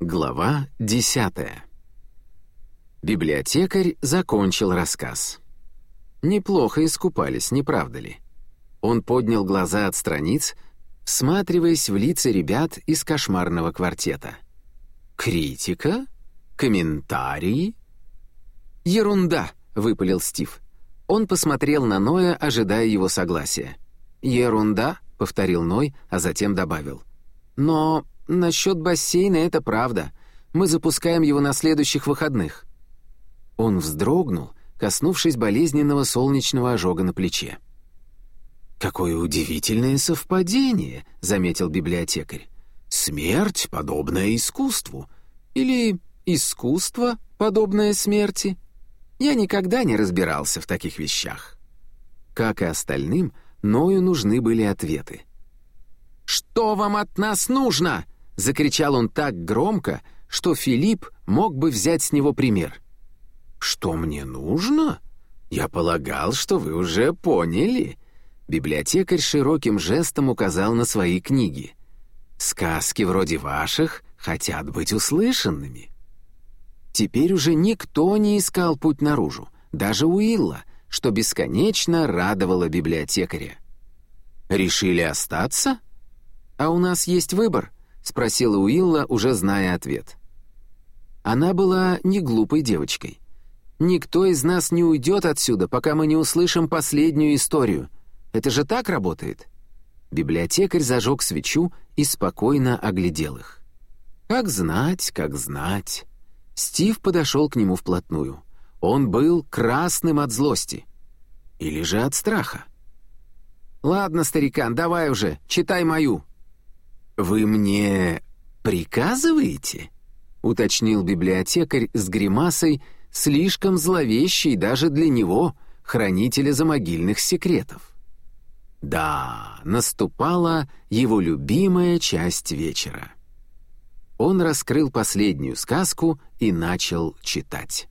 Глава десятая. Библиотекарь закончил рассказ. Неплохо искупались, не правда ли? Он поднял глаза от страниц, всматриваясь в лица ребят из кошмарного квартета. «Критика? Комментарии?» «Ерунда!» — выпалил Стив. Он посмотрел на Ноя, ожидая его согласия. «Ерунда?» — повторил Ной, а затем добавил. «Но «Насчет бассейна это правда. Мы запускаем его на следующих выходных». Он вздрогнул, коснувшись болезненного солнечного ожога на плече. «Какое удивительное совпадение», — заметил библиотекарь. «Смерть, подобная искусству. Или искусство, подобное смерти. Я никогда не разбирался в таких вещах». Как и остальным, Ною нужны были ответы. «Что вам от нас нужно?» Закричал он так громко, что Филипп мог бы взять с него пример. «Что мне нужно? Я полагал, что вы уже поняли». Библиотекарь широким жестом указал на свои книги. «Сказки вроде ваших хотят быть услышанными». Теперь уже никто не искал путь наружу, даже Уилла, что бесконечно радовало библиотекаря. «Решили остаться? А у нас есть выбор», — спросила Уилла, уже зная ответ. Она была не глупой девочкой. «Никто из нас не уйдет отсюда, пока мы не услышим последнюю историю. Это же так работает?» Библиотекарь зажег свечу и спокойно оглядел их. «Как знать, как знать». Стив подошел к нему вплотную. Он был красным от злости. Или же от страха. «Ладно, старикан, давай уже, читай мою», «Вы мне приказываете?» — уточнил библиотекарь с гримасой, слишком зловещей даже для него, хранителя замогильных секретов. Да, наступала его любимая часть вечера. Он раскрыл последнюю сказку и начал читать.